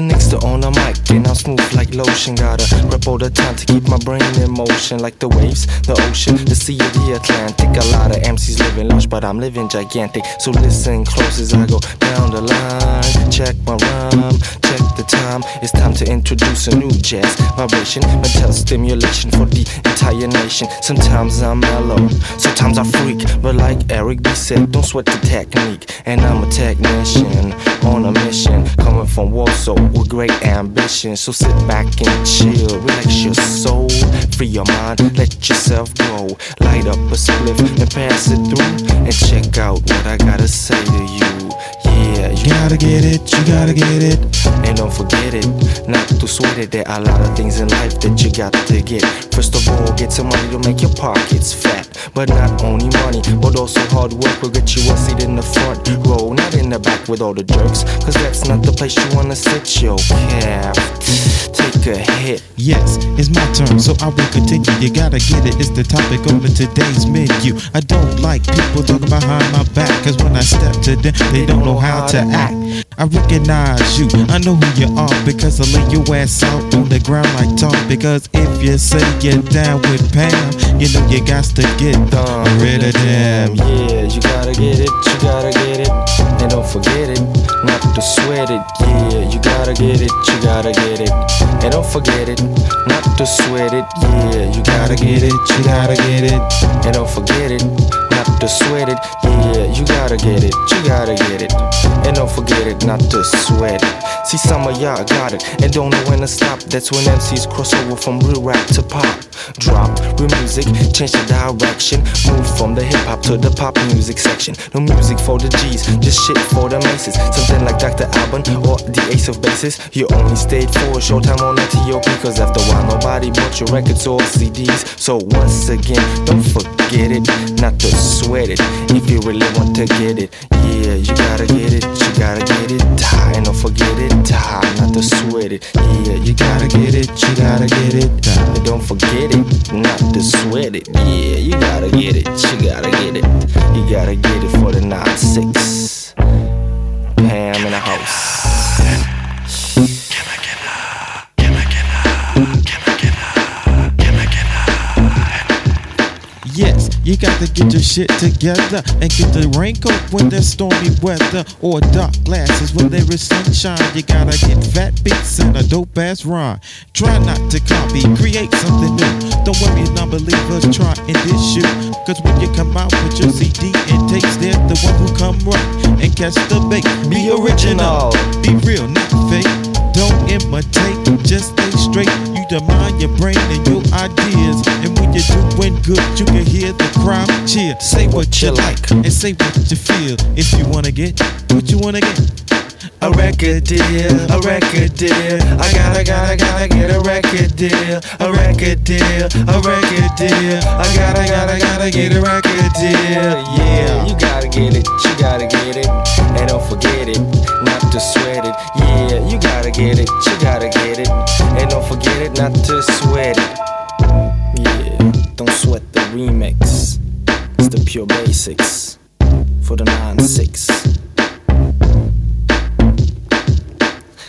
Master on a mic, and I'm smooth like lotion. Gotta rep all the time to keep my brain in motion, like the waves, the ocean, the sea, of the Atlantic. A lot of MCs living large, but I'm living gigantic. So listen close as I go down the line. Check my rhyme, check the time. It's time to introduce a new jazz vibration, mental stimulation for the entire nation. Sometimes I'm mellow, sometimes I freak, but like Eric B said, don't sweat the technique. And I'm a technician from Warsaw with great ambition. So sit back and chill, relax your soul, free your mind, let yourself go. Light up a spliff and pass it through, and check out what I gotta say to you. Yeah, you gotta get it, you gotta get it. And don't forget it, not to sweat it. There are a lot of things in life that you got to get. First of all, get some money to make your pockets fat. But not only money, but also hard work will get you a seat in the front row, not in the back with all the jerks. Cause that's not the place you wanna sit your cap. Take a hit. Yes, it's my turn, so I will continue. You gotta get it, it's the topic on today's menu. I don't like people talking behind my back, cause when I step to them, they don't know how to act. I recognize you, I know who you are, because I lay your ass out on the ground like talk. Because if you say you're down with Pam, you know you got to get Done. rid of them. Yeah, you gotta get it, you gotta get it. And don't forget it, not to sweat it. Yeah, you gotta get it, you gotta get it. And don't forget it, not to sweat it. Yeah, you gotta get it, you gotta get it. And don't forget it, not to sweat it. Yeah, you gotta get it, you gotta get it. And don't forget it, not to sweat it. See, some of y'all got it and don't know when to stop. That's when MCs cross over from real rap to pop. Drop real music, change the direction. Move from the hip hop to the pop music section. No music for the G's, just shit for the maces. Something like Dr. Alban or the Ace of Bases. You only stayed for a short time on the TOP, cause after a while nobody bought your records or CDs. So once again, don't forget it, not to sweat it. If you really want to get it, yeah, you gotta get it, you gotta get it. And don't forget it, die, not to sweat it. Yeah, you gotta get it, you gotta get it. And don't forget it, not to sweat it. Yeah, you gotta get it, you gotta get it. You gotta get it for the 9-6. Pam in the house. You got to get your shit together and get the raincoat when there's stormy weather or dark glasses when there is sunshine. You gotta get fat beats and a dope ass rhyme. Try not to copy, create something new. Don't worry, non-believers try in this shoot. Cause when you come out with your CD and tapes, they're the one who come right and catch the bait. Be original, be real, not fake. Don't imitate, just stay straight. You demand your brain and your ideas. And when you're doing good, you can hear the crowd cheer. Say what you like and say what you feel. If you wanna get what you wanna get. A record deal, a record deal. I gotta, gotta, gotta get a record deal, a record deal, a record deal. I gotta, gotta, gotta get a record deal. Yeah, you gotta get it, you gotta get it, and don't forget it, not to sweat it. Yeah, you gotta get it, you gotta get it, and don't forget it, not to sweat it. Pure basics for the 9-6.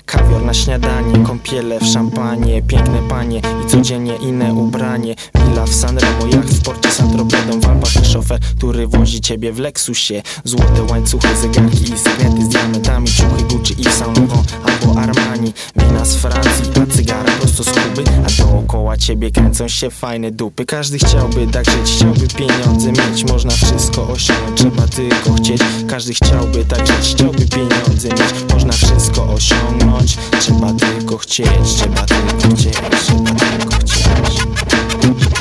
Kawior na śniadanie, kąpiele w szampanie Piękne panie i codziennie inne ubranie Villa w Sanremo, jak w porcie Santropedom który wozi ciebie w Lexusie. Złote łańcuchy, zegarki i sygnety z diamentami Ciuchy Gucci i Saint Laurent albo Armani. Wina z Francji, a cygara prosto z Kuby. A dookoła ciebie kręcą się fajne dupy. Każdy chciałby tak żyć, chciałby pieniądze mieć. Można wszystko osiągnąć, trzeba tylko chcieć. Każdy chciałby tak żyć, chciałby pieniądze mieć. Można wszystko osiągnąć Trzeba tylko chcieć, trzeba tylko chcieć, trzeba tylko chcieć